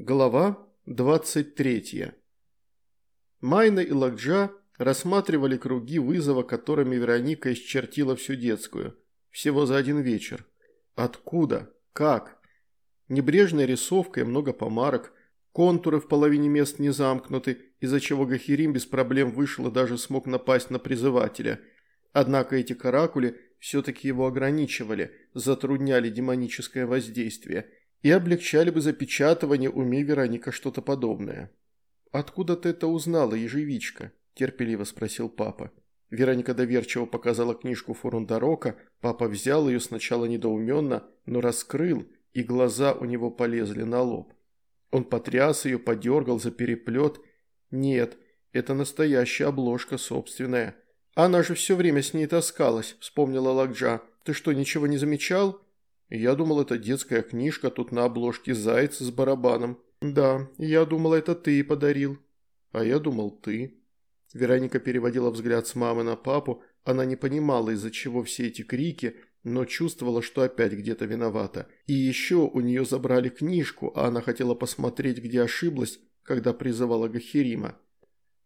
Глава 23. Майна и Лакджа рассматривали круги вызова, которыми Вероника исчертила всю детскую. Всего за один вечер. Откуда? Как? Небрежная рисовка и много помарок. Контуры в половине мест не замкнуты, из-за чего Гахирим без проблем вышел и даже смог напасть на призывателя. Однако эти каракули все-таки его ограничивали, затрудняли демоническое воздействие – и облегчали бы запечатывание, умей Вероника что-то подобное. «Откуда ты это узнала, ежевичка?» – терпеливо спросил папа. Вероника доверчиво показала книжку Фурундарока, папа взял ее сначала недоуменно, но раскрыл, и глаза у него полезли на лоб. Он потряс ее, подергал за переплет. «Нет, это настоящая обложка собственная. Она же все время с ней таскалась», – вспомнила Лакджа. «Ты что, ничего не замечал?» Я думал, это детская книжка, тут на обложке заяц с барабаном. Да, я думал, это ты подарил. А я думал, ты. Вероника переводила взгляд с мамы на папу. Она не понимала, из-за чего все эти крики, но чувствовала, что опять где-то виновата. И еще у нее забрали книжку, а она хотела посмотреть, где ошиблась, когда призывала Гахирима.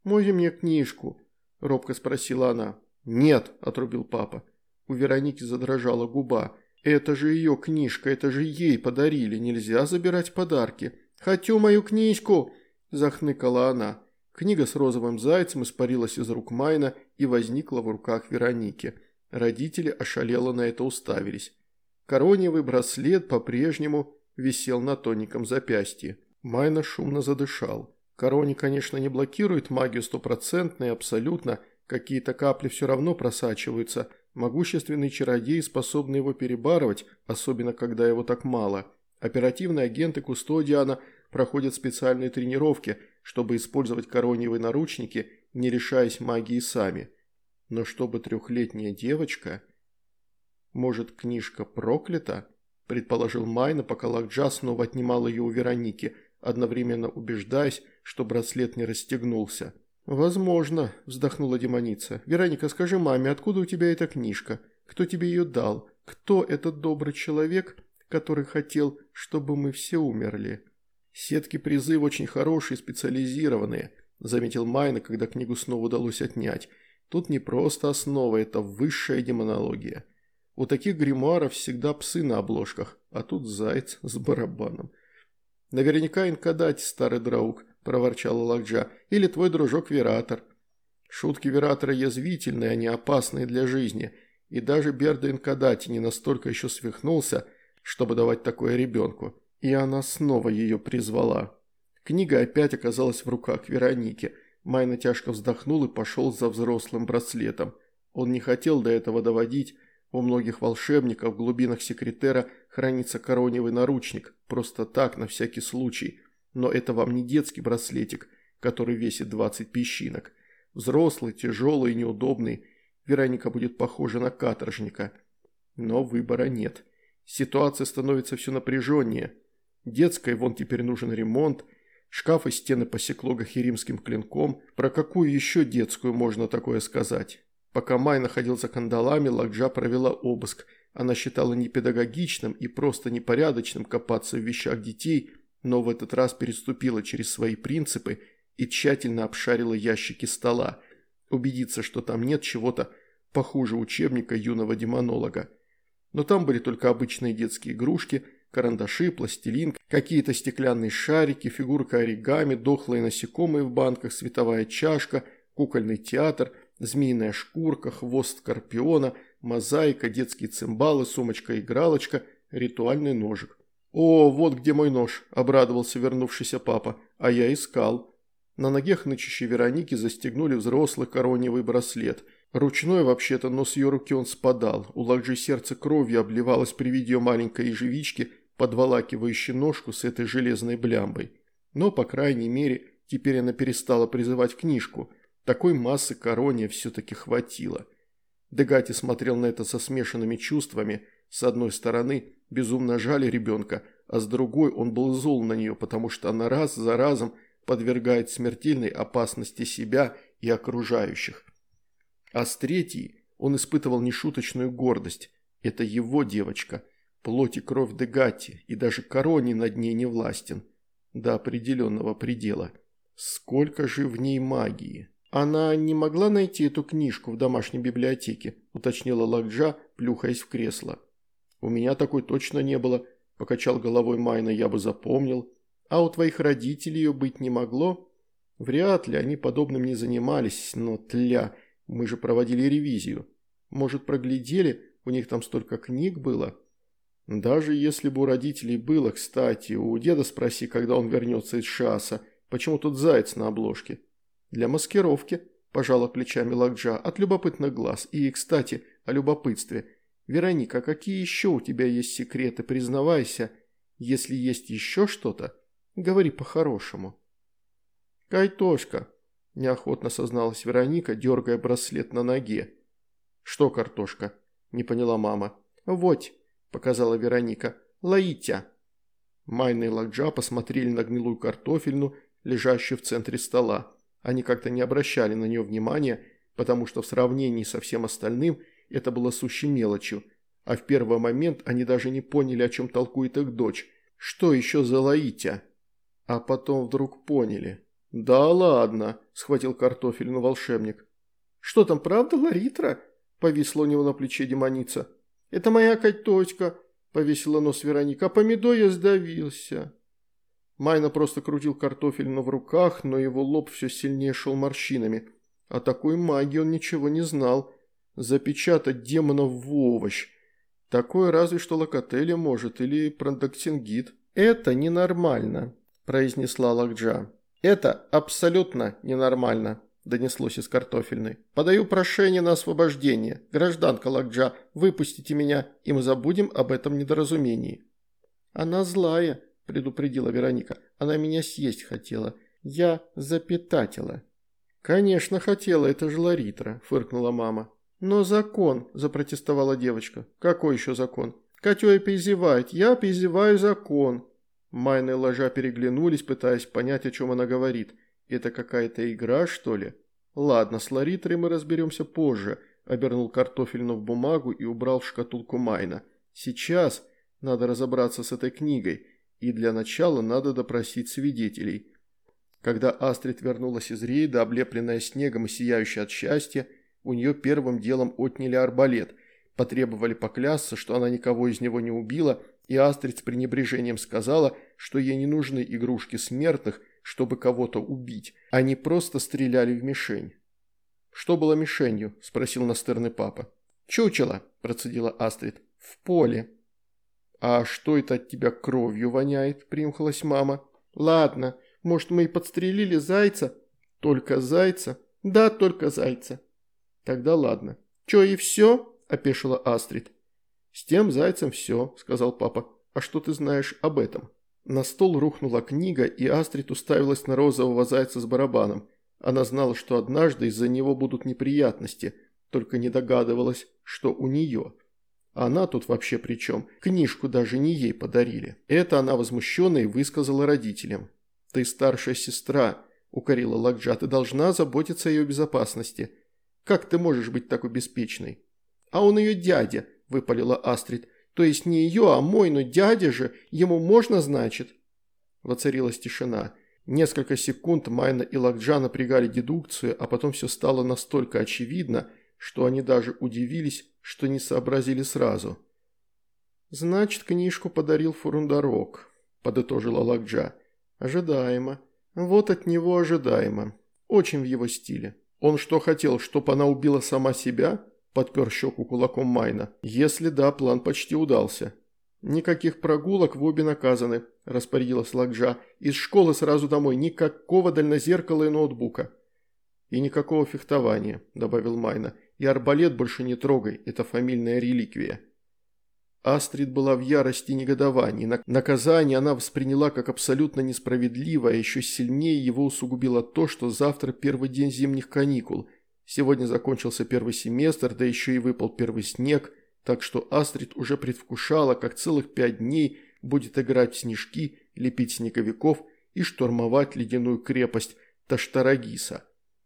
«Можно мне книжку?» – робко спросила она. «Нет», – отрубил папа. У Вероники задрожала губа. «Это же ее книжка, это же ей подарили, нельзя забирать подарки. Хочу мою книжку!» – захныкала она. Книга с розовым зайцем испарилась из рук Майна и возникла в руках Вероники. Родители ошалело на это уставились. Короневый браслет по-прежнему висел на тоненьком запястье. Майна шумно задышал. Корони, конечно, не блокирует магию стопроцентно и абсолютно, какие-то капли все равно просачиваются – Могущественный чародей способны его перебарывать, особенно когда его так мало. Оперативные агенты Кустодиана проходят специальные тренировки, чтобы использовать короньевые наручники, не решаясь магии сами. Но чтобы трехлетняя девочка... Может, книжка проклята? Предположил Майна, пока Лакджа снова отнимал ее у Вероники, одновременно убеждаясь, что браслет не расстегнулся. «Возможно», – вздохнула демоница. «Вероника, скажи маме, откуда у тебя эта книжка? Кто тебе ее дал? Кто этот добрый человек, который хотел, чтобы мы все умерли?» «Сетки призыв очень хорошие, специализированные», – заметил Майна, когда книгу снова удалось отнять. «Тут не просто основа, это высшая демонология. У таких гримуаров всегда псы на обложках, а тут заяц с барабаном. Наверняка инкадать, старый драук», – проворчала Лакджа, – «или твой дружок Вератор». Шутки Вератора язвительные, они опасные для жизни, и даже Берда Инкадати не настолько еще свихнулся, чтобы давать такое ребенку. И она снова ее призвала. Книга опять оказалась в руках Вероники. Майна тяжко вздохнул и пошел за взрослым браслетом. Он не хотел до этого доводить, у многих волшебников в глубинах секретера хранится короневый наручник, просто так, на всякий случай – но это вам не детский браслетик, который весит 20 песчинок. Взрослый, тяжелый и неудобный. Вероника будет похожа на каторжника. Но выбора нет. Ситуация становится все напряженнее. Детской вон теперь нужен ремонт. Шкаф и стены посекло гахиримским клинком. Про какую еще детскую можно такое сказать? Пока Май находился кандалами, Лакджа провела обыск. Она считала непедагогичным и просто непорядочным копаться в вещах детей – но в этот раз переступила через свои принципы и тщательно обшарила ящики стола, убедиться, что там нет чего-то похуже учебника юного демонолога. Но там были только обычные детские игрушки, карандаши, пластилин, какие-то стеклянные шарики, фигурка оригами, дохлые насекомые в банках, световая чашка, кукольный театр, змеиная шкурка, хвост скорпиона, мозаика, детские цимбалы, сумочка-игралочка, ритуальный ножик. «О, вот где мой нож», – обрадовался вернувшийся папа, – «а я искал». На ноге хнычущей Вероники застегнули взрослый короневый браслет. Ручной вообще-то, но с ее руки он спадал. У Лакджи сердце кровью обливалось при виде маленькой ежевички, подволакивающей ножку с этой железной блямбой. Но, по крайней мере, теперь она перестала призывать книжку. Такой массы корония все-таки хватило. Дегати смотрел на это со смешанными чувствами. С одной стороны, безумно жали ребенка, а с другой он был зол на нее, потому что она раз за разом подвергает смертельной опасности себя и окружающих. А с третьей он испытывал нешуточную гордость. Это его девочка, плоть и кровь Дегати, и даже Корони над ней не властен. до определенного предела. Сколько же в ней магии? Она не могла найти эту книжку в домашней библиотеке, уточнила Лакджа, плюхаясь в кресло. У меня такой точно не было, покачал головой Майна, я бы запомнил. А у твоих родителей ее быть не могло? Вряд ли, они подобным не занимались, но тля, мы же проводили ревизию. Может, проглядели, у них там столько книг было? Даже если бы у родителей было, кстати, у деда спроси, когда он вернется из шаса, почему тут заяц на обложке? Для маскировки, пожала плечами Лакджа, от любопытных глаз. И, кстати, о любопытстве. Вероника, какие еще у тебя есть секреты, признавайся. Если есть еще что-то, говори по-хорошему. Кайтошка, неохотно созналась Вероника, дергая браслет на ноге. Что картошка? Не поняла мама. Вот, показала Вероника. Лаитя. Майна и Лакджа посмотрели на гнилую картофельну, лежащую в центре стола. Они как-то не обращали на нее внимания, потому что в сравнении со всем остальным это было сущей мелочью, а в первый момент они даже не поняли, о чем толкует их дочь. Что еще за Лаитя? А потом вдруг поняли. «Да ладно», – схватил картофельну волшебник. «Что там, правда, Ларитра?» – повисла у него на плече демоница. «Это моя коточка», – повесила нос Вероника. «А помидор я сдавился». Майна просто крутил картофельно в руках, но его лоб все сильнее шел морщинами. О такой магии он ничего не знал. Запечатать демонов в овощ. Такое разве что локотели может или продактингит. «Это ненормально», – произнесла Лакджа. «Это абсолютно ненормально», – донеслось из картофельной. «Подаю прошение на освобождение. Гражданка Лакджа, выпустите меня, и мы забудем об этом недоразумении». «Она злая», – предупредила Вероника. «Она меня съесть хотела. Я запитатила». «Конечно хотела, это же Ларитра», – фыркнула мама. «Но закон», – запротестовала девочка. «Какой еще закон?» «Катюя перезевает. Я перезеваю закон». Майна и Ложа переглянулись, пытаясь понять, о чем она говорит. «Это какая-то игра, что ли?» «Ладно, с Ларитрой мы разберемся позже», – обернул картофельну в бумагу и убрал в шкатулку Майна. «Сейчас надо разобраться с этой книгой. И для начала надо допросить свидетелей. Когда Астрид вернулась из рейда, облепленная снегом и сияющая от счастья, у нее первым делом отняли арбалет, потребовали поклясться, что она никого из него не убила, и Астрид с пренебрежением сказала, что ей не нужны игрушки смертных, чтобы кого-то убить, они просто стреляли в мишень. «Что было мишенью?» – спросил настырный папа. «Чучело», – процедила Астрид. «В поле». «А что это от тебя кровью воняет?» – примхалась мама. «Ладно, может, мы и подстрелили зайца?» «Только зайца?» «Да, только зайца». «Тогда ладно». «Че, и все?» – опешила Астрид. «С тем зайцем все», – сказал папа. «А что ты знаешь об этом?» На стол рухнула книга, и Астрид уставилась на розового зайца с барабаном. Она знала, что однажды из-за него будут неприятности, только не догадывалась, что у нее – она тут вообще при чем? Книжку даже не ей подарили. Это она возмущенно и высказала родителям. «Ты старшая сестра», – укорила Лакджа, – «ты должна заботиться о ее безопасности. Как ты можешь быть такой беспечной?» «А он ее дядя», – выпалила Астрид. «То есть не ее, а мой, но дядя же. Ему можно, значит?» Воцарилась тишина. Несколько секунд Майна и Лакджа напрягали дедукцию, а потом все стало настолько очевидно, что они даже удивились, что не сообразили сразу. «Значит, книжку подарил Фурундарок», – подытожила Лакджа. «Ожидаемо. Вот от него ожидаемо. Очень в его стиле. Он что хотел, чтоб она убила сама себя?» – подпер щеку кулаком Майна. «Если да, план почти удался». «Никаких прогулок в обе наказаны», – распорядилась Лакджа. «Из школы сразу домой. Никакого дальнозеркала и ноутбука». «И никакого фехтования», – добавил Майна. И арбалет больше не трогай, это фамильная реликвия. Астрид была в ярости и негодовании. Наказание она восприняла как абсолютно несправедливое, а еще сильнее его усугубило то, что завтра первый день зимних каникул. Сегодня закончился первый семестр, да еще и выпал первый снег, так что Астрид уже предвкушала, как целых пять дней будет играть в снежки, лепить снеговиков и штурмовать ледяную крепость Таштарагиса.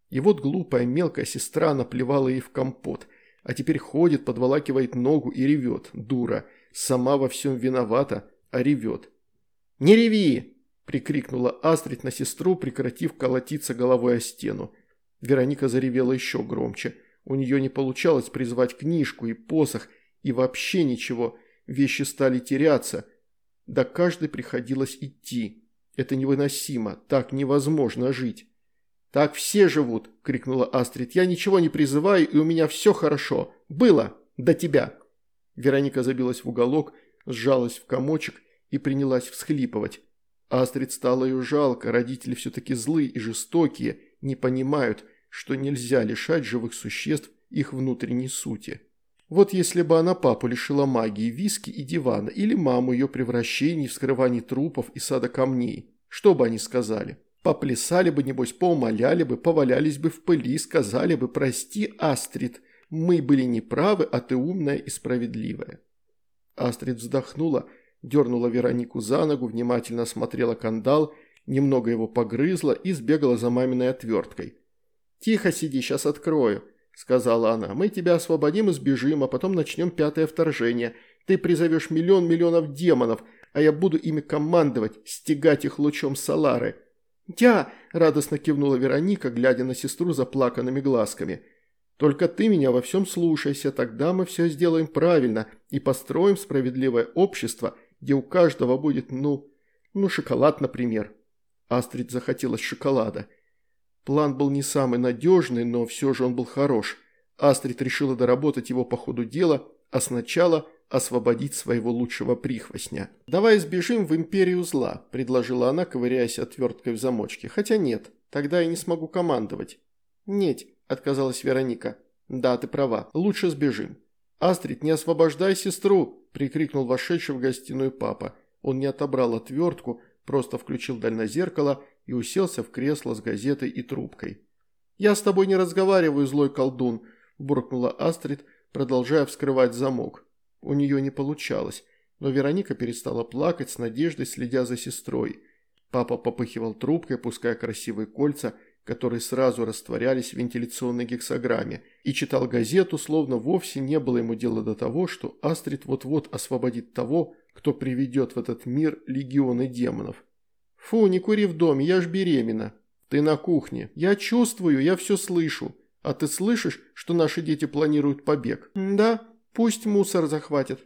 И вот глупая мелкая сестра наплевала ей в компот, а теперь ходит, подволакивает ногу и ревет, дура. Сама во всем виновата, а ревет. «Не реви!» – прикрикнула Астрид на сестру, прекратив колотиться головой о стену. Вероника заревела еще громче. У нее не получалось призвать книжку и посох, и вообще ничего. Вещи стали теряться. До каждой приходилось идти. Это невыносимо, так невозможно жить. «Так все живут!» – крикнула Астрид. «Я ничего не призываю, и у меня все хорошо. Было! До тебя!» Вероника забилась в уголок, сжалась в комочек и принялась всхлипывать. Астрид стало ее жалко, родители все-таки злые и жестокие, не понимают, что нельзя лишать живых существ их внутренней сути. Вот если бы она папу лишила магии, виски и дивана, или маму ее превращений, вскрываний трупов и сада камней, что бы они сказали? Поплясали бы, небось, поумоляли бы, повалялись бы в пыли, сказали бы «Прости, Астрид, мы были неправы, а ты умная и справедливая». Астрид вздохнула, дернула Веронику за ногу, внимательно осмотрела кандал, немного его погрызла и сбегала за маминой отверткой. «Тихо сиди, сейчас открою», – сказала она. «Мы тебя освободим и сбежим, а потом начнем пятое вторжение. Ты призовешь миллион миллионов демонов, а я буду ими командовать, стегать их лучом Салары». «Я!» – радостно кивнула Вероника, глядя на сестру заплаканными глазками. «Только ты меня во всем слушайся, тогда мы все сделаем правильно и построим справедливое общество, где у каждого будет, ну, ну, шоколад, например». Астрид захотелось шоколада. План был не самый надежный, но все же он был хорош. Астрид решила доработать его по ходу дела, а сначала освободить своего лучшего прихвостня. «Давай сбежим в Империю Зла», – предложила она, ковыряясь отверткой в замочке. «Хотя нет, тогда я не смогу командовать». «Нет», – отказалась Вероника. «Да, ты права, лучше сбежим». «Астрид, не освобождай сестру!» – прикрикнул вошедший в гостиную папа. Он не отобрал отвертку, просто включил дальнозеркало и уселся в кресло с газетой и трубкой. «Я с тобой не разговариваю, злой колдун», – буркнула Астрид, продолжая вскрывать замок. У нее не получалось, но Вероника перестала плакать с надеждой, следя за сестрой. Папа попыхивал трубкой, пуская красивые кольца, которые сразу растворялись в вентиляционной гексограмме, и читал газету, словно вовсе не было ему дела до того, что Астрид вот-вот освободит того, кто приведет в этот мир легионы демонов. «Фу, не кури в доме, я ж беременна». «Ты на кухне. Я чувствую, я все слышу. А ты слышишь, что наши дети планируют побег?» «Да, пусть мусор захватят».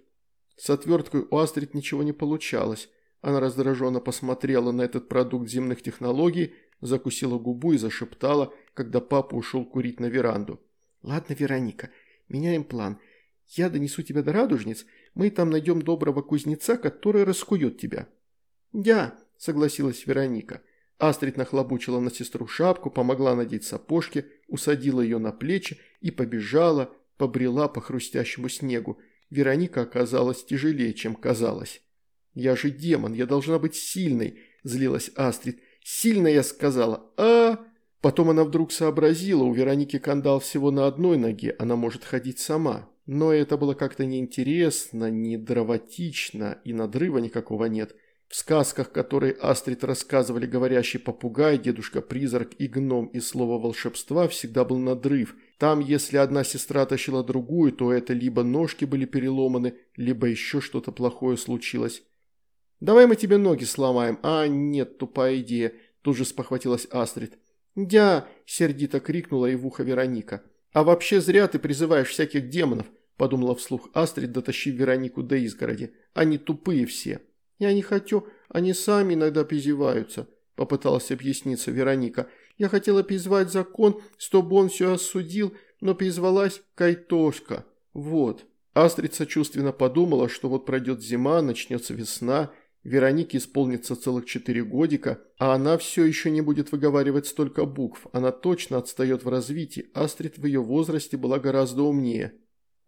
С отверткой у Астрид ничего не получалось. Она раздраженно посмотрела на этот продукт земных технологий, закусила губу и зашептала, когда папа ушел курить на веранду. «Ладно, Вероника, меняем план. Я донесу тебя до радужниц, мы там найдем доброго кузнеца, который раскует тебя». «Я», согласилась Вероника. Астрид нахлобучила на сестру шапку, помогла надеть сапожки, усадила ее на плечи и побежала, побрела по хрустящему снегу. Вероника оказалась тяжелее, чем казалось. «Я же демон, я должна быть сильной», – злилась Астрид. «Сильно я сказала, а...» Потом она вдруг сообразила, у Вероники кандал всего на одной ноге, она может ходить сама. Но это было как-то неинтересно, не драматично, и надрыва никакого нет – в сказках, которые Астрид рассказывали говорящий попугай, дедушка-призрак и гном и слово волшебства, всегда был надрыв. Там, если одна сестра тащила другую, то это либо ножки были переломаны, либо еще что-то плохое случилось. «Давай мы тебе ноги сломаем». «А, нет, тупая идея», – тут же спохватилась Астрид. «Я!» – сердито крикнула и в ухо Вероника. «А вообще зря ты призываешь всяких демонов», – подумала вслух Астрид, дотащив Веронику до изгороди. «Они тупые все». «Я не хочу, они сами иногда пизеваются», – попыталась объясниться Вероника. «Я хотела призвать закон, чтобы он все осудил, но призвалась Кайтошка. Вот». Астрид сочувственно подумала, что вот пройдет зима, начнется весна, Веронике исполнится целых четыре годика, а она все еще не будет выговаривать столько букв. Она точно отстает в развитии. Астрид в ее возрасте была гораздо умнее.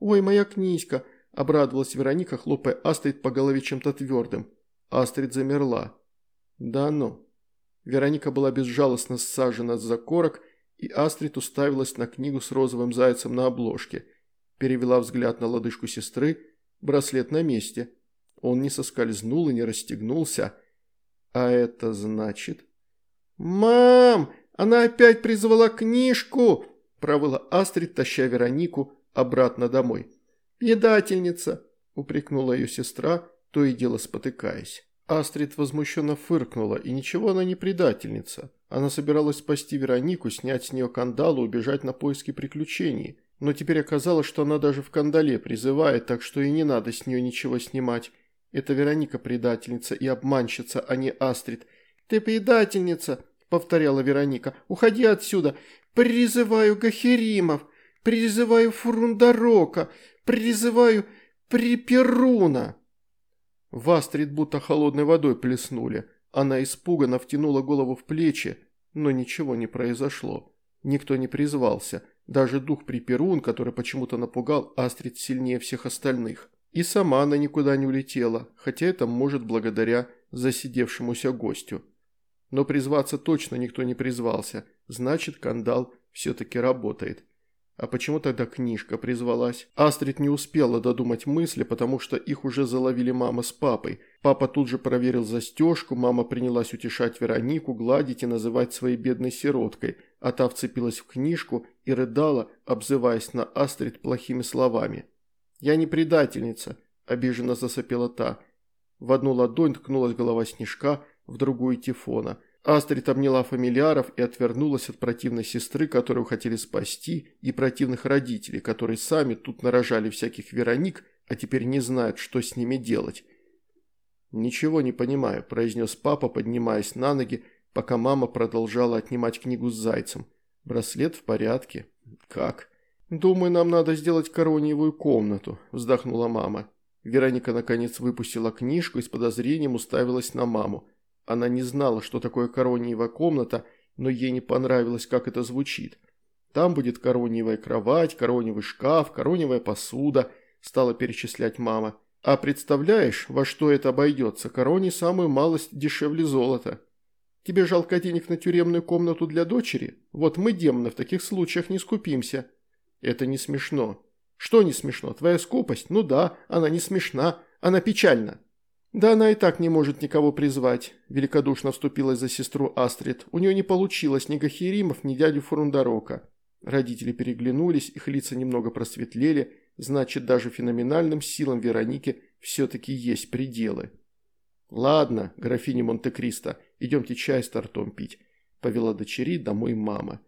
«Ой, моя книжка!» – обрадовалась Вероника, хлопая Астрид по голове чем-то твердым. Астрид замерла. Да ну. Вероника была безжалостно сажена за корок, и Астрид уставилась на книгу с розовым зайцем на обложке. Перевела взгляд на лодыжку сестры, браслет на месте. Он не соскользнул и не расстегнулся. А это значит... «Мам! Она опять призвала книжку!» – провыла Астрид, таща Веронику обратно домой. «Предательница!» – упрекнула ее сестра, то и дело спотыкаясь. Астрид возмущенно фыркнула, и ничего она не предательница. Она собиралась спасти Веронику, снять с нее кандал и убежать на поиски приключений. Но теперь оказалось, что она даже в кандале призывает, так что и не надо с нее ничего снимать. Это Вероника предательница и обманщица, а не Астрид. «Ты предательница!» – повторяла Вероника. «Уходи отсюда! Призываю Гахеримов! Призываю Фурундарока! Призываю Приперуна!» В Астрид будто холодной водой плеснули. Она испуганно втянула голову в плечи, но ничего не произошло. Никто не призвался, даже дух Приперун, который почему-то напугал Астрид сильнее всех остальных. И сама она никуда не улетела, хотя это может благодаря засидевшемуся гостю. Но призваться точно никто не призвался, значит, кандал все-таки работает. А почему тогда книжка призвалась? Астрид не успела додумать мысли, потому что их уже заловили мама с папой. Папа тут же проверил застежку, мама принялась утешать Веронику, гладить и называть своей бедной сироткой, а та вцепилась в книжку и рыдала, обзываясь на Астрид плохими словами. «Я не предательница», – обиженно засопела та. В одну ладонь ткнулась голова Снежка, в другую – Тифона – Астрид обняла фамильяров и отвернулась от противной сестры, которую хотели спасти, и противных родителей, которые сами тут нарожали всяких Вероник, а теперь не знают, что с ними делать. «Ничего не понимаю», – произнес папа, поднимаясь на ноги, пока мама продолжала отнимать книгу с зайцем. «Браслет в порядке. Как?» «Думаю, нам надо сделать корониевую комнату», – вздохнула мама. Вероника наконец выпустила книжку и с подозрением уставилась на маму. Она не знала, что такое корониевая комната, но ей не понравилось, как это звучит. Там будет корониевая кровать, корониевый шкаф, корониевая посуда, стала перечислять мама. А представляешь, во что это обойдется? Короне самую малость дешевле золота. Тебе жалко денег на тюремную комнату для дочери? Вот мы, демоны, в таких случаях не скупимся. Это не смешно. Что не смешно? Твоя скупость? Ну да, она не смешна, она печальна. «Да она и так не может никого призвать», – великодушно вступилась за сестру Астрид. «У нее не получилось ни Гахиримов, ни дядю Фурундарока». Родители переглянулись, их лица немного просветлели, значит, даже феноменальным силам Вероники все-таки есть пределы. «Ладно, графиня Монте-Кристо, идемте чай с тортом пить», – повела дочери домой мама.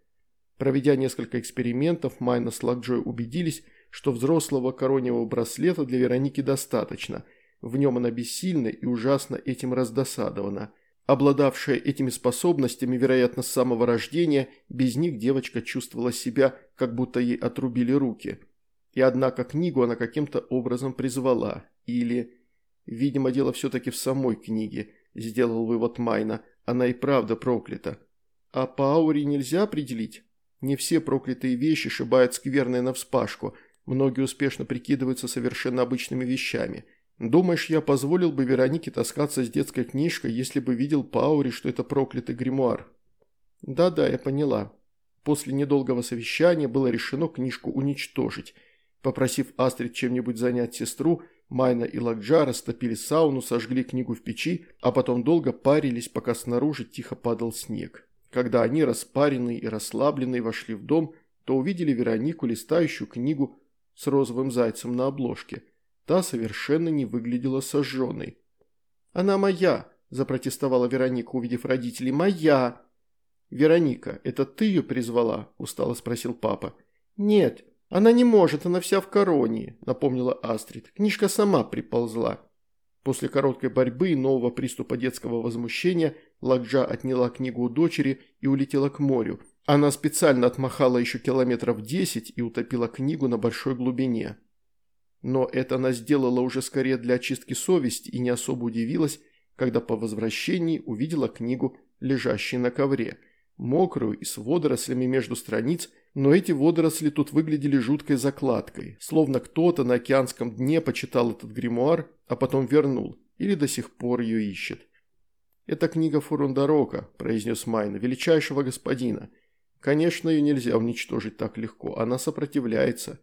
Проведя несколько экспериментов, Майна с Лакджой убедились, что взрослого короневого браслета для Вероники достаточно – в нем она бессильна и ужасно этим раздосадована. Обладавшая этими способностями, вероятно, с самого рождения, без них девочка чувствовала себя, как будто ей отрубили руки. И однако книгу она каким-то образом призвала. Или... Видимо, дело все-таки в самой книге, сделал вывод Майна. Она и правда проклята. А по ауре нельзя определить? Не все проклятые вещи шибают скверные навспашку. Многие успешно прикидываются совершенно обычными вещами – Думаешь, я позволил бы Веронике таскаться с детской книжкой, если бы видел по ауре, что это проклятый гримуар? Да-да, я поняла. После недолгого совещания было решено книжку уничтожить. Попросив Астрид чем-нибудь занять сестру, Майна и Лакджа растопили сауну, сожгли книгу в печи, а потом долго парились, пока снаружи тихо падал снег. Когда они, распаренные и расслабленные, вошли в дом, то увидели Веронику, листающую книгу с розовым зайцем на обложке – Та совершенно не выглядела сожженной. «Она моя!» – запротестовала Вероника, увидев родителей. «Моя!» «Вероника, это ты ее призвала?» – устало спросил папа. «Нет, она не может, она вся в короне», – напомнила Астрид. «Книжка сама приползла». После короткой борьбы и нового приступа детского возмущения Ладжа отняла книгу у дочери и улетела к морю. Она специально отмахала еще километров десять и утопила книгу на большой глубине. Но это она сделала уже скорее для очистки совести и не особо удивилась, когда по возвращении увидела книгу, лежащую на ковре, мокрую и с водорослями между страниц, но эти водоросли тут выглядели жуткой закладкой, словно кто-то на океанском дне почитал этот гримуар, а потом вернул, или до сих пор ее ищет. «Это книга Фурундарока», – произнес Майна, – «величайшего господина. Конечно, ее нельзя уничтожить так легко, она сопротивляется».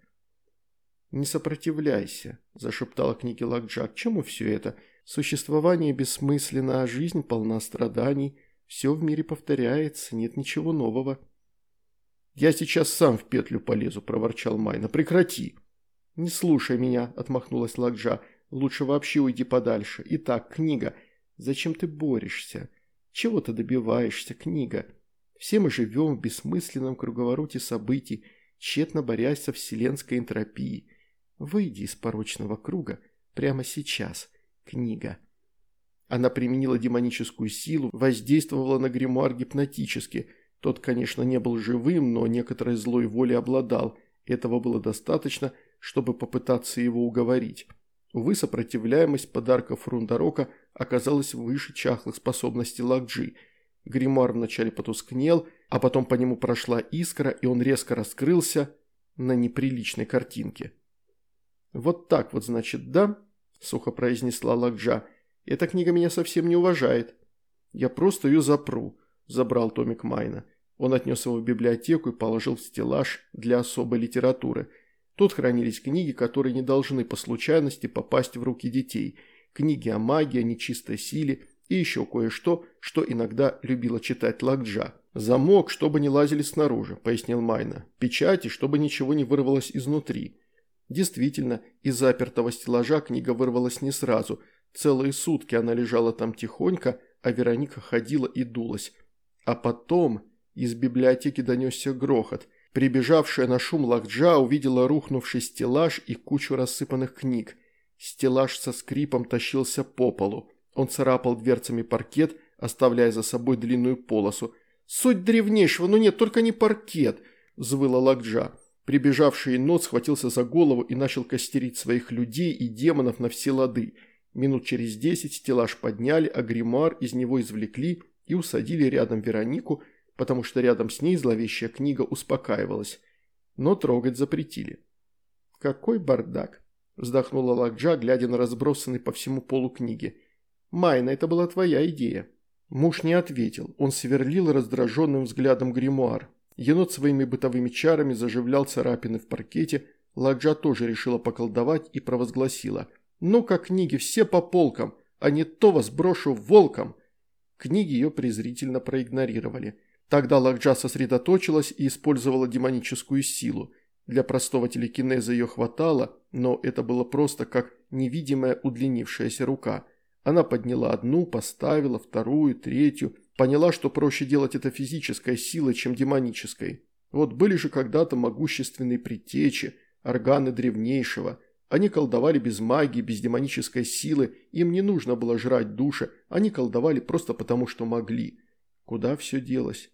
«Не сопротивляйся», – зашептала книги Лакджак. «Чему все это? Существование бессмысленно, а жизнь полна страданий. Все в мире повторяется, нет ничего нового». «Я сейчас сам в петлю полезу», – проворчал Майна. «Прекрати». «Не слушай меня», – отмахнулась Лакджа. «Лучше вообще уйди подальше. Итак, книга. Зачем ты борешься? Чего ты добиваешься, книга? Все мы живем в бессмысленном круговороте событий, тщетно борясь со вселенской энтропией. Выйди из порочного круга прямо сейчас, книга. Она применила демоническую силу, воздействовала на гримуар гипнотически. Тот, конечно, не был живым, но некоторой злой волей обладал. Этого было достаточно, чтобы попытаться его уговорить. Увы, сопротивляемость подарков Рундарока оказалась выше чахлых способностей Лакджи. Гримуар вначале потускнел, а потом по нему прошла искра, и он резко раскрылся на неприличной картинке. «Вот так вот, значит, да?» – сухо произнесла Лакджа. «Эта книга меня совсем не уважает. Я просто ее запру», – забрал томик Майна. Он отнес его в библиотеку и положил в стеллаж для особой литературы – Тут хранились книги, которые не должны по случайности попасть в руки детей. Книги о магии, о нечистой силе и еще кое-что, что иногда любила читать Лакджа. «Замок, чтобы не лазили снаружи», – пояснил Майна. «Печати, чтобы ничего не вырвалось изнутри». Действительно, из запертого стеллажа книга вырвалась не сразу. Целые сутки она лежала там тихонько, а Вероника ходила и дулась. А потом из библиотеки донесся грохот – Прибежавшая на шум Лакджа увидела рухнувший стеллаж и кучу рассыпанных книг. Стеллаж со скрипом тащился по полу. Он царапал дверцами паркет, оставляя за собой длинную полосу. «Суть древнейшего, но нет, только не паркет!» – взвыла Лакджа. Прибежавший Нот схватился за голову и начал костерить своих людей и демонов на все лады. Минут через десять стеллаж подняли, а гримуар из него извлекли и усадили рядом Веронику, потому что рядом с ней зловещая книга успокаивалась. Но трогать запретили. «Какой бардак!» – вздохнула Лакджа, глядя на разбросанный по всему полу книги. «Майна, это была твоя идея». Муж не ответил, он сверлил раздраженным взглядом гримуар. Енот своими бытовыми чарами заживлял царапины в паркете, Ладжа тоже решила поколдовать и провозгласила. «Ну-ка, книги, все по полкам, а не то вас брошу волком!» Книги ее презрительно проигнорировали. Тогда Лакджа сосредоточилась и использовала демоническую силу. Для простого телекинеза ее хватало, но это было просто как невидимая удлинившаяся рука. Она подняла одну, поставила вторую, третью, поняла, что проще делать это физической силой, чем демонической. Вот были же когда-то могущественные предтечи, органы древнейшего. Они колдовали без магии, без демонической силы, им не нужно было жрать души, они колдовали просто потому, что могли. Куда все делось?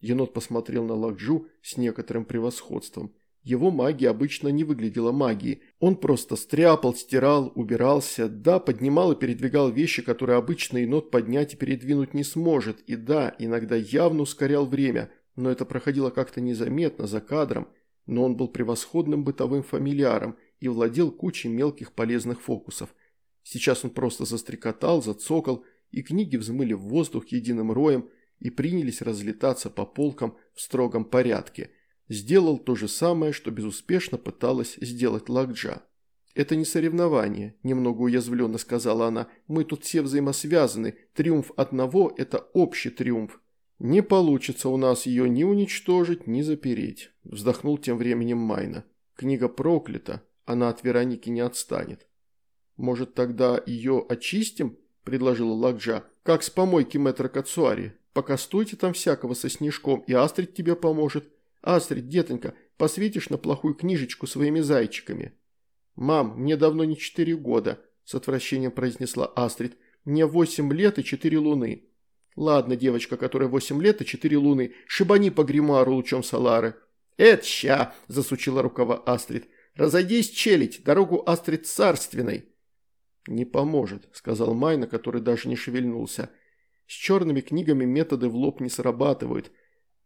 Енот посмотрел на Лакджу с некоторым превосходством. Его магия обычно не выглядела магией. Он просто стряпал, стирал, убирался, да, поднимал и передвигал вещи, которые обычно енот поднять и передвинуть не сможет, и да, иногда явно ускорял время, но это проходило как-то незаметно, за кадром, но он был превосходным бытовым фамильяром и владел кучей мелких полезных фокусов. Сейчас он просто застрекотал, зацокал, и книги взмыли в воздух единым роем – и принялись разлетаться по полкам в строгом порядке. Сделал то же самое, что безуспешно пыталась сделать Лакджа. «Это не соревнование», – немного уязвленно сказала она. «Мы тут все взаимосвязаны. Триумф одного – это общий триумф». «Не получится у нас ее ни уничтожить, ни запереть», – вздохнул тем временем Майна. «Книга проклята, она от Вероники не отстанет». «Может, тогда ее очистим?» – предложила Лакджа. «Как с помойки мэтра Кацуари. Пока там всякого со снежком, и Астрид тебе поможет. Астрид, детонька, посветишь на плохую книжечку своими зайчиками». «Мам, мне давно не четыре года», – с отвращением произнесла Астрид. «Мне восемь лет и четыре луны». «Ладно, девочка, которая восемь лет и четыре луны, шибани по гримуару лучом Салары». «Это ща!» – засучила рукава Астрид. «Разойдись, челядь, дорогу Астрид царственной». «Не поможет», – сказал Майна, который даже не шевельнулся. С черными книгами методы в лоб не срабатывают,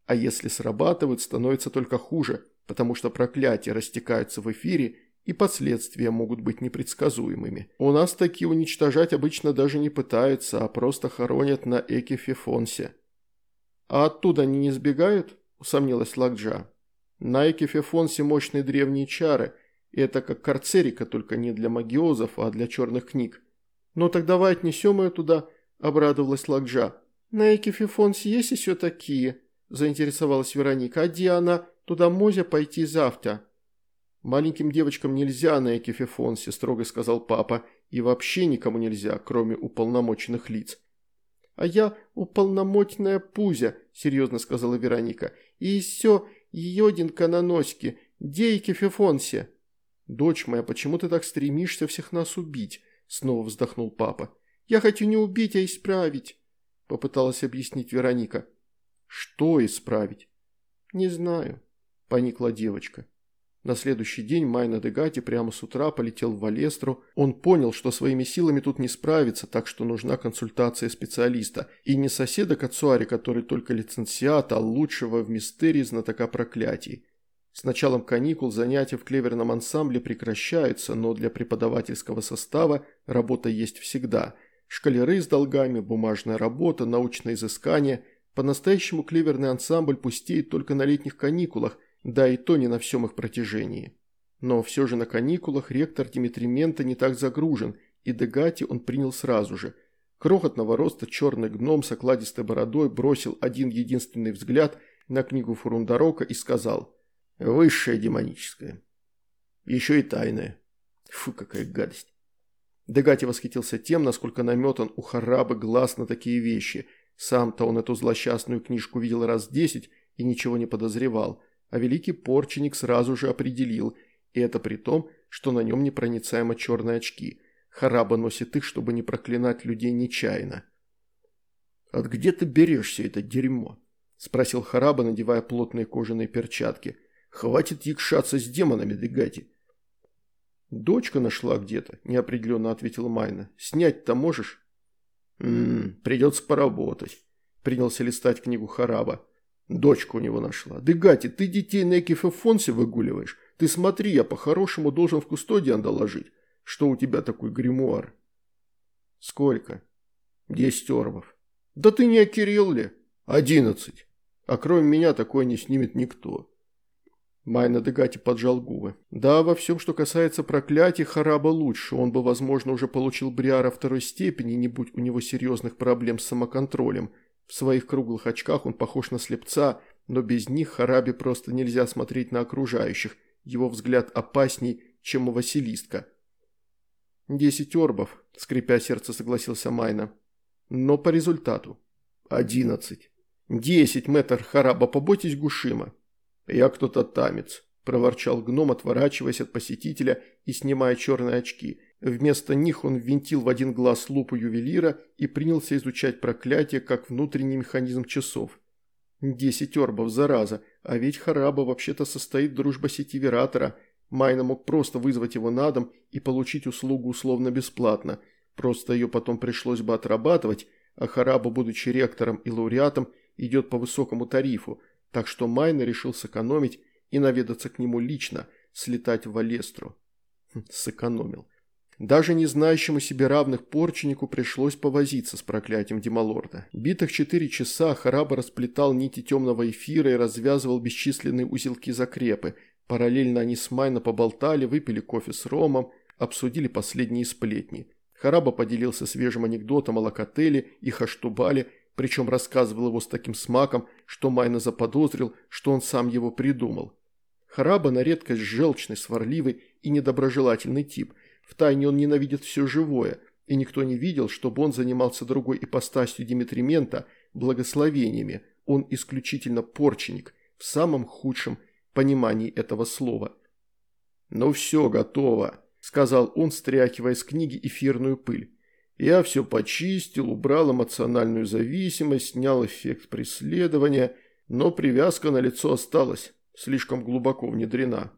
а если срабатывают, становится только хуже, потому что проклятия растекаются в эфире и последствия могут быть непредсказуемыми. У нас такие уничтожать обычно даже не пытаются, а просто хоронят на Экифефонсе. «А оттуда они не сбегают?» – усомнилась Лакджа. «На Экифефонсе мощные древние чары, и это как карцерика, только не для магиозов, а для черных книг. Ну так давай отнесем ее туда – обрадовалась Лакджа. «На Экифифонсе есть еще такие?» – заинтересовалась Вероника. «А Диана, туда Мозя пойти завтра?» «Маленьким девочкам нельзя на Экифифонсе», – строго сказал папа. «И вообще никому нельзя, кроме уполномоченных лиц. «А я уполномоченная Пузя», – серьезно сказала Вероника. «И все, йодинка на носке, дейки фефонсе». «Дочь моя, почему ты так стремишься всех нас убить?» – снова вздохнул папа. «Я хочу не убить, а исправить», – попыталась объяснить Вероника. «Что исправить?» «Не знаю», – поникла девочка. На следующий день Майна Дегати прямо с утра полетел в Валестру. Он понял, что своими силами тут не справится, так что нужна консультация специалиста. И не соседа Кацуари, который только лицензиат, а лучшего в мистерии знатока проклятий. С началом каникул занятия в клеверном ансамбле прекращаются, но для преподавательского состава работа есть всегда. Шкалеры с долгами, бумажная работа, научное изыскание. По-настоящему клеверный ансамбль пустеет только на летних каникулах, да и то не на всем их протяжении. Но все же на каникулах ректор Димитримента не так загружен, и Дегати он принял сразу же. Крохотного роста черный гном с окладистой бородой бросил один единственный взгляд на книгу Фурундарока и сказал «Высшее демоническое. Еще и тайное. Фу, какая гадость». Дегати восхитился тем, насколько наметан у Харабы глаз на такие вещи. Сам-то он эту злосчастную книжку видел раз десять и ничего не подозревал а великий порченик сразу же определил, и это при том, что на нем непроницаемо черные очки. Хараба носит их, чтобы не проклинать людей нечаянно. «От где ты берешь все это дерьмо?» – спросил Хараба, надевая плотные кожаные перчатки. «Хватит якшаться с демонами, Дегати». «Дочка нашла где-то», – неопределенно ответил Майна. «Снять-то можешь?» «Ммм, придется поработать», – принялся листать книгу Хараба. Дочку у него нашла. Дегати, ты детей на Экифефонсе выгуливаешь? Ты смотри, я по-хорошему должен в кустодиан доложить. Что у тебя такой гримуар? Сколько? Десять орбов. Да ты не Кирилл ли? Одиннадцать. А кроме меня такое не снимет никто. Майна Дегати поджал губы. Да, во всем, что касается проклятий, Хараба лучше. Он бы, возможно, уже получил Бриара второй степени, не будь у него серьезных проблем с самоконтролем – в своих круглых очках он похож на слепца, но без них Хараби просто нельзя смотреть на окружающих, его взгляд опасней, чем у Василистка. «Десять орбов», – скрипя сердце, согласился Майна. «Но по результату». «Одиннадцать». «Десять, мэтр Хараба, побойтесь Гушима». «Я кто-то тамец», – проворчал гном, отворачиваясь от посетителя и снимая черные очки. Вместо них он ввинтил в один глаз лупу ювелира и принялся изучать проклятие как внутренний механизм часов. Десять орбов, зараза, а ведь Хараба вообще-то состоит дружба сетивератора. Майна мог просто вызвать его на дом и получить услугу условно бесплатно, просто ее потом пришлось бы отрабатывать, а Хараба, будучи ректором и лауреатом, идет по высокому тарифу, так что Майна решил сэкономить и наведаться к нему лично, слетать в Валестру. Хм, сэкономил. Даже не знающему себе равных порченику пришлось повозиться с проклятием Демалорда. Битых четыре часа Хараба расплетал нити темного эфира и развязывал бесчисленные узелки закрепы. Параллельно они с Майна поболтали, выпили кофе с ромом, обсудили последние сплетни. Хараба поделился свежим анекдотом о Локотеле и Хаштубале, причем рассказывал его с таким смаком, что Майна заподозрил, что он сам его придумал. Хараба на редкость желчный, сварливый и недоброжелательный тип – Втайне он ненавидит все живое, и никто не видел, чтобы он занимался другой ипостасью Димитримента, благословениями. Он исключительно порченик, в самом худшем понимании этого слова. «Ну все, готово», – сказал он, стряхивая с книги эфирную пыль. «Я все почистил, убрал эмоциональную зависимость, снял эффект преследования, но привязка на лицо осталась, слишком глубоко внедрена».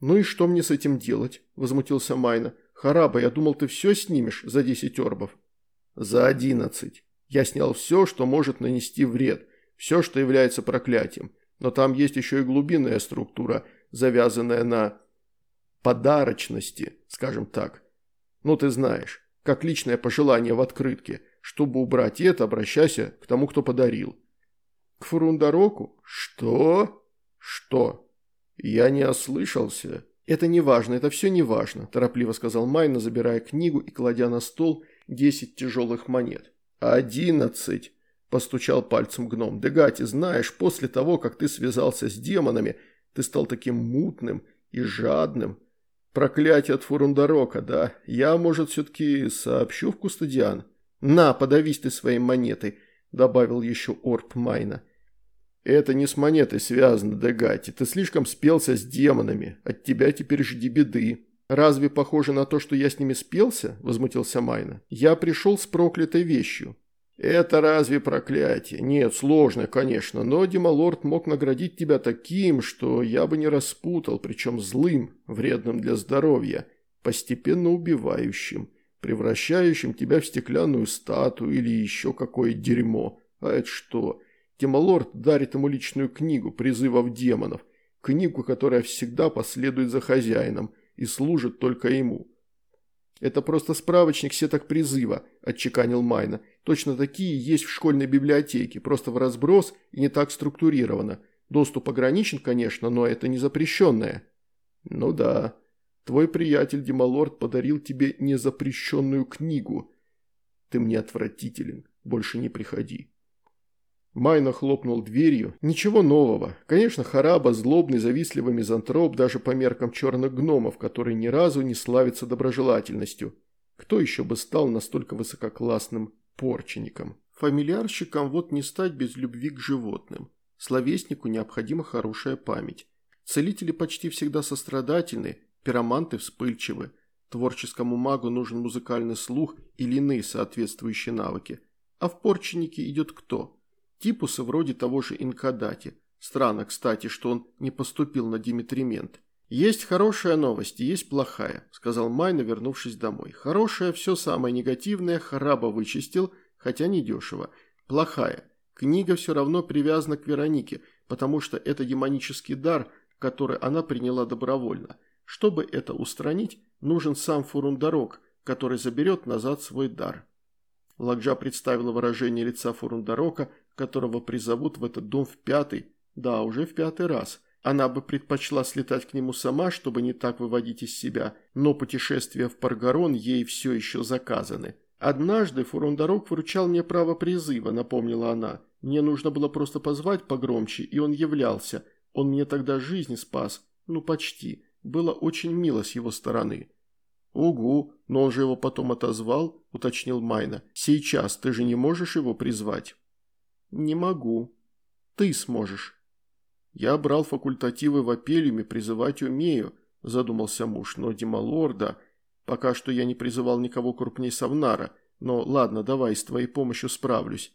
«Ну и что мне с этим делать?» – возмутился Майна. «Хараба, я думал, ты все снимешь за 10 орбов». «За одиннадцать. Я снял все, что может нанести вред, все, что является проклятием. Но там есть еще и глубинная структура, завязанная на подарочности, скажем так. Ну, ты знаешь, как личное пожелание в открытке. Чтобы убрать это, обращайся к тому, кто подарил». «К Фурундароку? Что? Что? Я не ослышался». «Это не важно, это все не важно», – торопливо сказал Майна, забирая книгу и кладя на стол десять тяжелых монет. «Одиннадцать!» – постучал пальцем гном. «Дегати, знаешь, после того, как ты связался с демонами, ты стал таким мутным и жадным. Проклятие от Фурундарока, да? Я, может, все-таки сообщу в Кустадиан?» «На, подавись ты своей монетой», – добавил еще Орб Майна. «Это не с монетой связано, Дегати. Ты слишком спелся с демонами. От тебя теперь жди беды». «Разве похоже на то, что я с ними спелся?» – возмутился Майна. «Я пришел с проклятой вещью». «Это разве проклятие? Нет, сложное, конечно, но Дималорд мог наградить тебя таким, что я бы не распутал, причем злым, вредным для здоровья, постепенно убивающим, превращающим тебя в стеклянную статую или еще какое дерьмо. А это что? Дималорд дарит ему личную книгу призывов демонов, книгу, которая всегда последует за хозяином и служит только ему». «Это просто справочник сеток призыва», – отчеканил Майна. «Точно такие есть в школьной библиотеке, просто в разброс и не так структурировано. Доступ ограничен, конечно, но это не запрещенное». «Ну да. Твой приятель Демалорд подарил тебе незапрещенную книгу. Ты мне отвратителен. Больше не приходи». Майна хлопнул дверью. Ничего нового. Конечно, Хараба – злобный, завистливый мизантроп даже по меркам черных гномов, который ни разу не славится доброжелательностью. Кто еще бы стал настолько высококлассным порчеником? Фамильярщикам вот не стать без любви к животным. Словеснику необходима хорошая память. Целители почти всегда сострадательны, пироманты вспыльчивы. Творческому магу нужен музыкальный слух или иные соответствующие навыки. А в порченики идет кто? Типусы вроде того же Инкадати. Странно, кстати, что он не поступил на Димитримент. «Есть хорошая новость есть плохая», – сказал Майна, вернувшись домой. «Хорошая – все самое негативное, Хараба вычистил, хотя не дешево. Плохая. Книга все равно привязана к Веронике, потому что это демонический дар, который она приняла добровольно. Чтобы это устранить, нужен сам Фурундарок, который заберет назад свой дар». Ладжа представила выражение лица Фурундарока, которого призовут в этот дом в пятый, да, уже в пятый раз. Она бы предпочла слетать к нему сама, чтобы не так выводить из себя, но путешествия в Паргарон ей все еще заказаны. «Однажды Фурундарок вручал мне право призыва», — напомнила она. «Мне нужно было просто позвать погромче, и он являлся. Он мне тогда жизнь спас. Ну, почти. Было очень мило с его стороны». «Угу, но он же его потом отозвал», — уточнил Майна. «Сейчас ты же не можешь его призвать?» «Не могу. Ты сможешь». «Я брал факультативы в апелюме, призывать умею», – задумался муж, но Дималорда... Пока что я не призывал никого крупней Савнара, но ладно, давай, с твоей помощью справлюсь.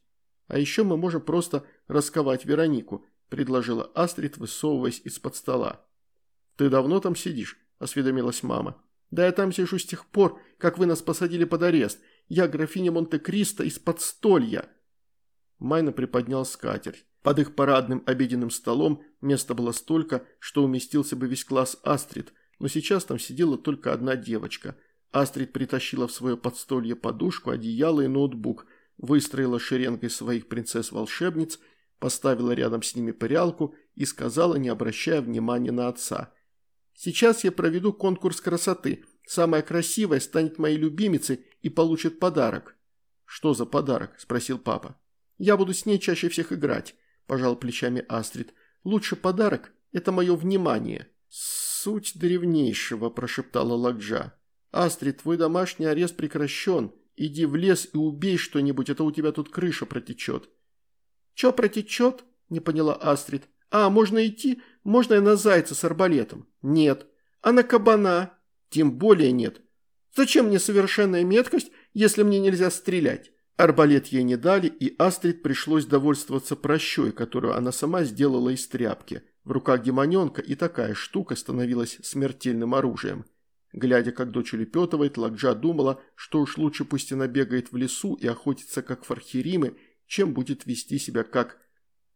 А еще мы можем просто расковать Веронику», – предложила Астрид, высовываясь из-под стола. «Ты давно там сидишь?» – осведомилась мама. «Да я там сижу с тех пор, как вы нас посадили под арест. Я графиня Монте-Кристо из подстолья». Майна приподнял скатерть. Под их парадным обеденным столом места было столько, что уместился бы весь класс Астрид, но сейчас там сидела только одна девочка. Астрид притащила в свое подстолье подушку, одеяло и ноутбук, выстроила шеренгой своих принцесс-волшебниц, поставила рядом с ними прялку и сказала, не обращая внимания на отца. «Сейчас я проведу конкурс красоты. Самая красивая станет моей любимицей и получит подарок». «Что за подарок?» – спросил папа. Я буду с ней чаще всех играть», – пожал плечами Астрид. «Лучше подарок – это мое внимание». «Суть древнейшего», – прошептала Ладжа. «Астрид, твой домашний арест прекращен. Иди в лес и убей что-нибудь, а то у тебя тут крыша протечет». «Че протечет?» – не поняла Астрид. «А, можно идти? Можно я на зайца с арбалетом?» «Нет». «А на кабана?» «Тем более нет». «Зачем мне совершенная меткость, если мне нельзя стрелять?» Арбалет ей не дали, и Астрид пришлось довольствоваться прощой, которую она сама сделала из тряпки. В руках демоненка и такая штука становилась смертельным оружием. Глядя, как дочь улепетывает, Лакджа думала, что уж лучше пусть она бегает в лесу и охотится, как фархеримы, чем будет вести себя, как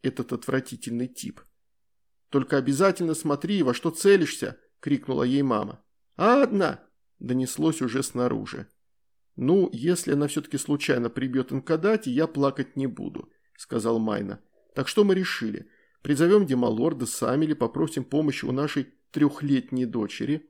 этот отвратительный тип. «Только обязательно смотри, во что целишься!» – крикнула ей мама. «А одна!» – донеслось уже снаружи. «Ну, если она все-таки случайно прибьет Инкадати, я плакать не буду», – сказал Майна. «Так что мы решили? Призовем Демалорда сами или попросим помощи у нашей трехлетней дочери?»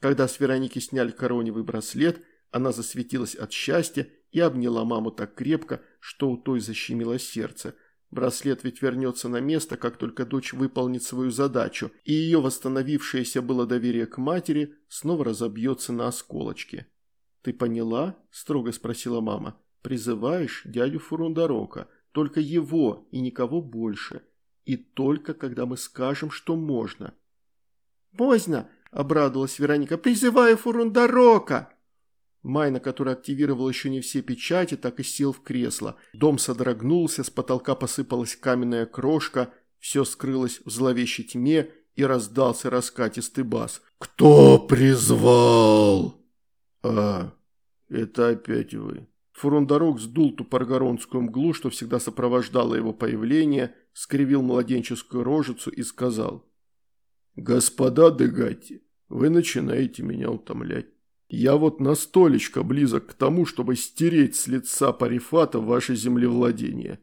Когда с Вероники сняли короневый браслет, она засветилась от счастья и обняла маму так крепко, что у той защемило сердце. Браслет ведь вернется на место, как только дочь выполнит свою задачу, и ее восстановившееся было доверие к матери снова разобьется на осколочки. «Ты поняла?» – строго спросила мама. Призываешь дядю Фурундарока, только его и никого больше. И только когда мы скажем, что можно. «Поздно!» – обрадовалась Вероника. «Призываю Фурундарока!» Майна, который активировал еще не все печати, так и сел в кресло. Дом содрогнулся, с потолка посыпалась каменная крошка, все скрылось в зловещей тьме и раздался раскатистый бас. «Кто призвал?» «А, это опять вы». Фурундарок сдул ту паргоронскую мглу, что всегда сопровождало его появление, скривил младенческую рожицу и сказал. «Господа Дегати, вы начинаете меня утомлять. Я вот настолечко близок к тому, чтобы стереть с лица Парифата ваше землевладение».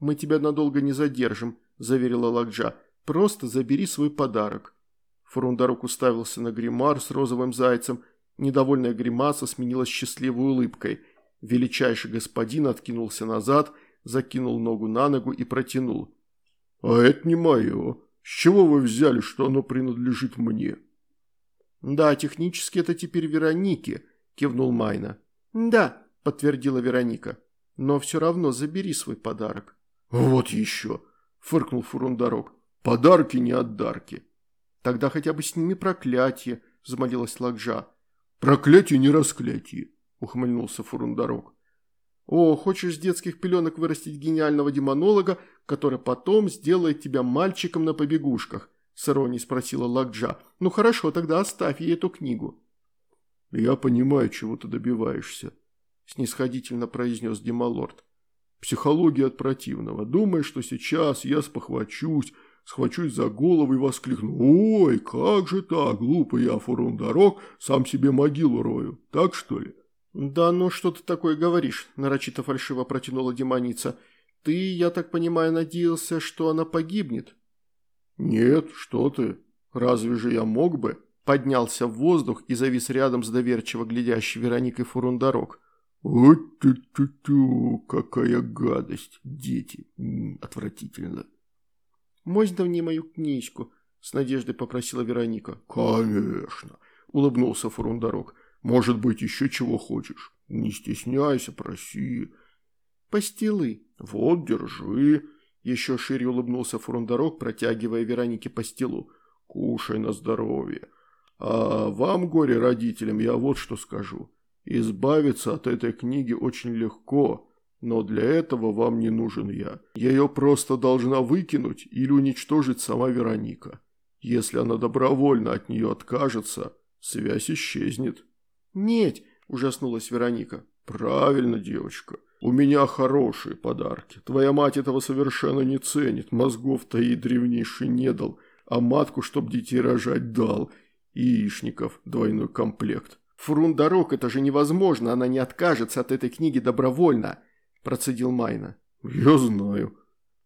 «Мы тебя надолго не задержим», – заверила Лакджа. «Просто забери свой подарок». Фурундарук уставился на гримар с розовым зайцем. Недовольная гримаса сменилась счастливой улыбкой. Величайший господин откинулся назад, закинул ногу на ногу и протянул. «А это не мое. С чего вы взяли, что оно принадлежит мне?» «Да, технически это теперь Вероники», – кивнул Майна. «Да», – подтвердила Вероника. «Но все равно забери свой подарок». «Вот еще», – фыркнул Фурундарок. «Подарки не отдарки». «Тогда хотя бы сними проклятие», – взмолилась Лакжа. «Проклятие не расклятие», – ухмыльнулся Фурундарок. «О, хочешь с детских пеленок вырастить гениального демонолога, который потом сделает тебя мальчиком на побегушках?» – с иронией спросила Лакджа. «Ну хорошо, тогда оставь ей эту книгу». «Я понимаю, чего ты добиваешься», – снисходительно произнес Демалорд. «Психология от противного. Думаешь, что сейчас я спохвачусь, схвачусь за голову и воскликну «Ой, как же так, глупый я фурундарок, сам себе могилу рою». Так что ли?» «Да ну что ты такое говоришь?» – нарочито фальшиво протянула демоница. «Ты, я так понимаю, надеялся, что она погибнет?» «Нет, что ты. Разве же я мог бы?» Поднялся в воздух и завис рядом с доверчиво глядящей Вероникой Фурундарок. «Вот ту-ту-ту, какая гадость, дети, отвратительно». «Можно мне мою книжку?» – с надеждой попросила Вероника. «Конечно», – улыбнулся Фурундарок. «Может быть, еще чего хочешь? Не стесняйся, проси». «Пастилы». «Вот, держи». Еще шире улыбнулся Фурундарок, протягивая Веронике пастилу. «Кушай на здоровье. А вам, горе родителям, я вот что скажу. Избавиться от этой книги очень легко». Но для этого вам не нужен я. Ее просто должна выкинуть или уничтожить сама Вероника. Если она добровольно от нее откажется, связь исчезнет». «Нет», – ужаснулась Вероника. «Правильно, девочка. У меня хорошие подарки. Твоя мать этого совершенно не ценит. Мозгов-то ей древнейший не дал, а матку, чтоб детей рожать, дал. И яичников двойной комплект». «Фрундарок, это же невозможно, она не откажется от этой книги добровольно», – процедил Майна. «Я знаю».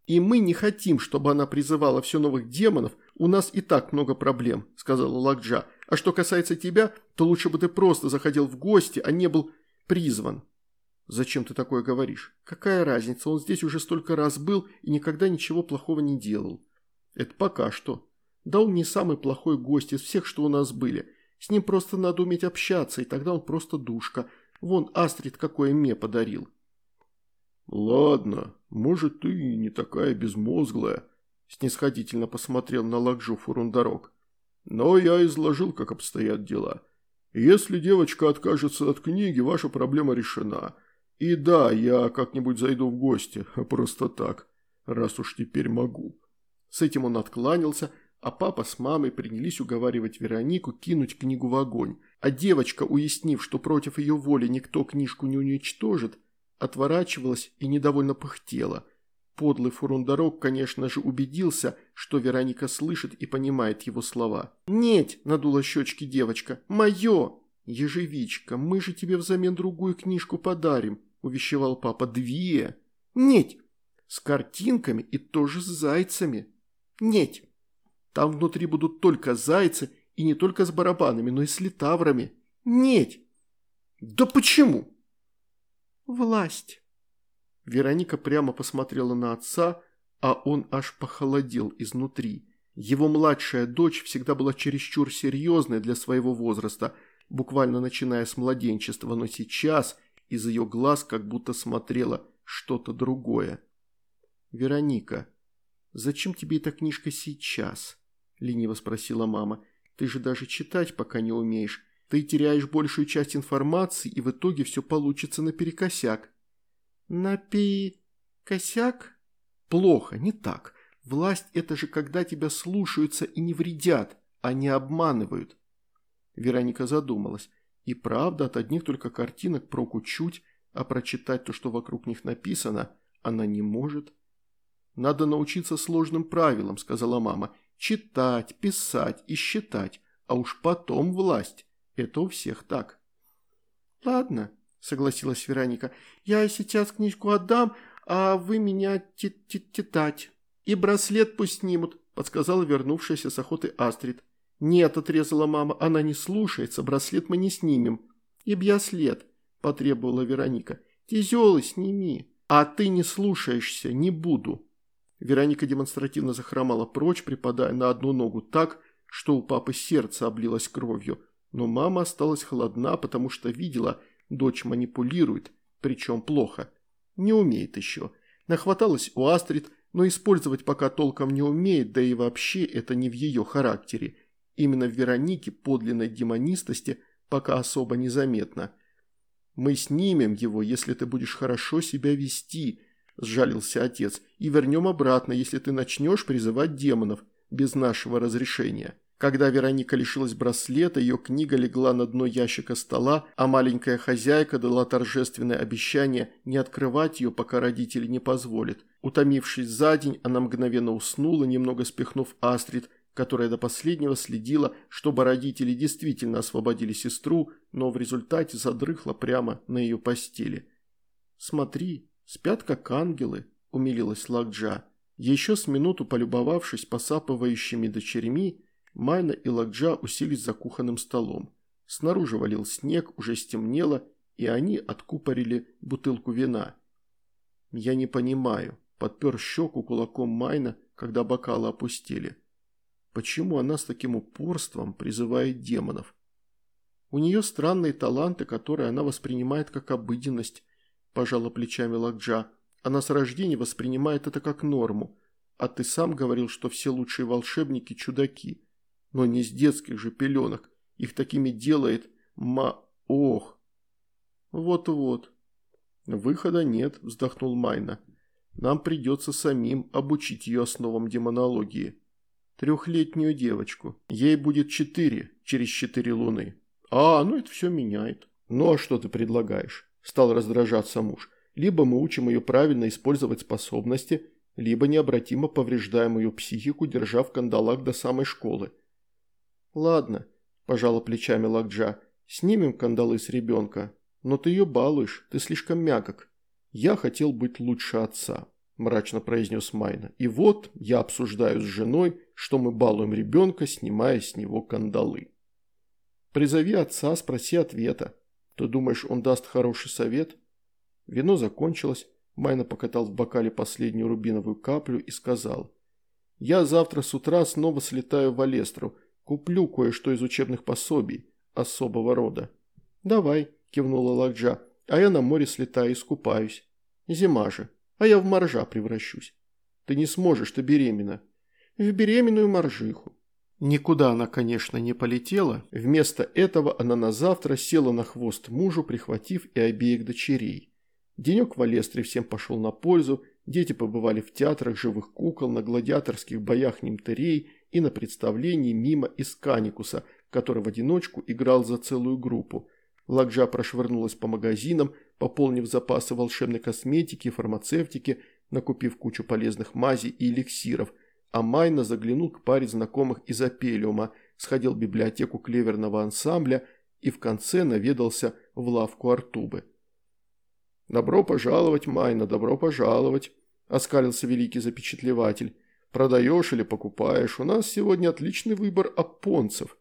«И мы не хотим, чтобы она призывала все новых демонов, у нас и так много проблем», – сказала Лакджа. «А что касается тебя, то лучше бы ты просто заходил в гости, а не был призван». «Зачем ты такое говоришь? Какая разница, он здесь уже столько раз был и никогда ничего плохого не делал». «Это пока что. Да он не самый плохой гость из всех, что у нас были. С ним просто надо уметь общаться, и тогда он просто душка. Вон Астрид какое мне подарил». «Ладно, может, ты и не такая безмозглая», – снисходительно посмотрел на Лакжу Фурундарок. «Но я изложил, как обстоят дела. Если девочка откажется от книги, ваша проблема решена». И да, я как-нибудь зайду в гости, просто так, раз уж теперь могу. С этим он откланялся, а папа с мамой принялись уговаривать Веронику кинуть книгу в огонь. А девочка, уяснив, что против ее воли никто книжку не уничтожит, отворачивалась и недовольно пыхтела. Подлый фурундарок, конечно же, убедился, что Вероника слышит и понимает его слова. «Нет!» – надула щечки девочка. «Мое!» «Ежевичка, мы же тебе взамен другую книжку подарим. – увещевал папа. «Две!» «Нет!» «С картинками и тоже с зайцами!» «Нет!» «Там внутри будут только зайцы и не только с барабанами, но и с литаврами!» «Нет!» «Да почему?» «Власть!» Вероника прямо посмотрела на отца, а он аж похолодел изнутри. Его младшая дочь всегда была чересчур серьезной для своего возраста, буквально начиная с младенчества, но сейчас – Из ее глаз как будто смотрело что-то другое. «Вероника, зачем тебе эта книжка сейчас?» – лениво спросила мама. «Ты же даже читать пока не умеешь. Ты теряешь большую часть информации, и в итоге все получится наперекосяк». «Напи... «Плохо, не так. Власть – это же когда тебя слушаются и не вредят, а не обманывают». Вероника задумалась. И правда, от одних только картинок проку чуть, а прочитать то, что вокруг них написано, она не может. «Надо научиться сложным правилам», – сказала мама. «Читать, писать и считать, а уж потом власть. Это у всех так». «Ладно», – согласилась Вероника. «Я сейчас книжку отдам, а вы меня титать. И браслет пусть снимут», – подсказала вернувшаяся с охоты Астрид. «Нет», – отрезала мама, – «она не слушается, браслет мы не снимем». «И бьяслет», – потребовала Вероника. «Тизелы сними». «А ты не слушаешься, не буду». Вероника демонстративно захромала прочь, припадая на одну ногу так, что у папы сердце облилось кровью. Но мама осталась холодна, потому что видела, дочь манипулирует, причем плохо. Не умеет еще. Нахваталась у Астрид, но использовать пока толком не умеет, да и вообще это не в ее характере. Именно в Веронике подлинной демонистости пока особо незаметно. «Мы снимем его, если ты будешь хорошо себя вести», – сжалился отец, – «и вернем обратно, если ты начнешь призывать демонов без нашего разрешения». Когда Вероника лишилась браслета, ее книга легла на дно ящика стола, а маленькая хозяйка дала торжественное обещание не открывать ее, пока родители не позволят. Утомившись за день, она мгновенно уснула, немного спихнув Астрид, которая до последнего следила, чтобы родители действительно освободили сестру, но в результате задрыхла прямо на ее постели. «Смотри, спят как ангелы», – умилилась Лакджа. Еще с минуту полюбовавшись посапывающими дочерьми, Майна и Лакджа уселись за кухонным столом. Снаружи валил снег, уже стемнело, и они откупорили бутылку вина. «Я не понимаю», – подпер щеку кулаком Майна, когда бокалы опустили – Почему она с таким упорством призывает демонов? У нее странные таланты, которые она воспринимает как обыденность, пожала плечами Лакджа. Она с рождения воспринимает это как норму. А ты сам говорил, что все лучшие волшебники – чудаки. Но не с детских же пеленок. Их такими делает ма... Ох. Вот-вот. Выхода нет, вздохнул Майна. Нам придется самим обучить ее основам демонологии трехлетнюю девочку. Ей будет четыре через четыре луны. А, ну это все меняет. Ну а что ты предлагаешь? Стал раздражаться муж. Либо мы учим ее правильно использовать способности, либо необратимо повреждаем ее психику, держа в кандалах до самой школы. Ладно, пожала плечами Лакджа, снимем кандалы с ребенка. Но ты ее балуешь, ты слишком мягок. Я хотел быть лучше отца мрачно произнес Майна. «И вот я обсуждаю с женой, что мы балуем ребенка, снимая с него кандалы». «Призови отца, спроси ответа. Ты думаешь, он даст хороший совет?» Вино закончилось, Майна покатал в бокале последнюю рубиновую каплю и сказал. «Я завтра с утра снова слетаю в Алестру, куплю кое-что из учебных пособий особого рода». «Давай», – кивнула Лакджа, – «а я на море слетаю и скупаюсь. Зима же» а я в моржа превращусь. Ты не сможешь, ты беременна. В беременную моржиху. Никуда она, конечно, не полетела. Вместо этого она на завтра села на хвост мужу, прихватив и обеих дочерей. Денек в Алестре всем пошел на пользу, дети побывали в театрах живых кукол, на гладиаторских боях немтерей и на представлении мимо из Каникуса, который в одиночку играл за целую группу. Лакжа прошвырнулась по магазинам, пополнив запасы волшебной косметики и фармацевтики, накупив кучу полезных мазей и эликсиров, а Майна заглянул к паре знакомых из Апелиума, сходил в библиотеку клеверного ансамбля и в конце наведался в лавку Артубы. «Добро пожаловать, Майна, добро пожаловать», – оскалился великий запечатлеватель. «Продаешь или покупаешь? У нас сегодня отличный выбор опонцев».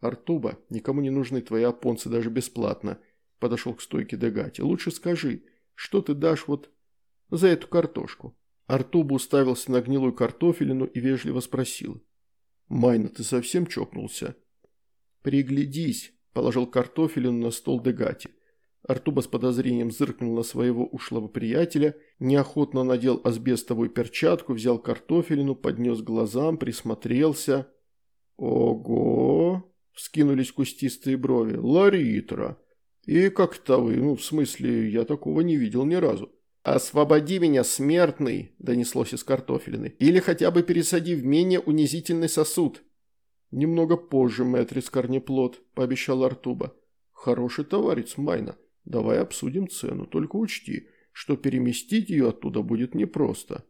«Артуба, никому не нужны твои опонцы даже бесплатно», – подошел к стойке Дегати. «Лучше скажи, что ты дашь вот за эту картошку?» Артуба уставился на гнилую картофелину и вежливо спросил. «Майна, ты совсем чокнулся?» «Приглядись», – положил картофелину на стол Дегати. Артуба с подозрением зыркнул на своего ушлого приятеля, неохотно надел асбестовую перчатку, взял картофелину, поднес глазам, присмотрелся. «Ого!» – вскинулись кустистые брови. «Ларитра! И как-то вы, ну, в смысле, я такого не видел ни разу». «Освободи меня, смертный!» – донеслось из картофелины. «Или хотя бы пересади в менее унизительный сосуд». «Немного позже, мэтрис Корнеплод», – пообещал Артуба. «Хороший товарищ Майна». Давай обсудим цену, только учти, что переместить ее оттуда будет непросто».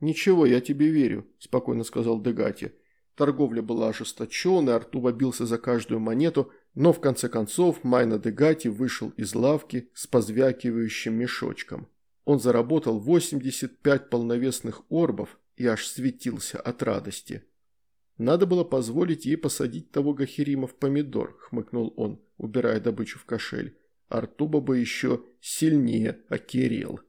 «Ничего, я тебе верю», – спокойно сказал Дегати. Торговля была ожесточенной, Артуба бился за каждую монету, но в конце концов Майна Дегати вышел из лавки с позвякивающим мешочком. Он заработал 85 полновесных орбов и аж светился от радости. «Надо было позволить ей посадить того Гахирима в помидор», – хмыкнул он, убирая добычу в кошель. Артуба бы еще сильнее окерел.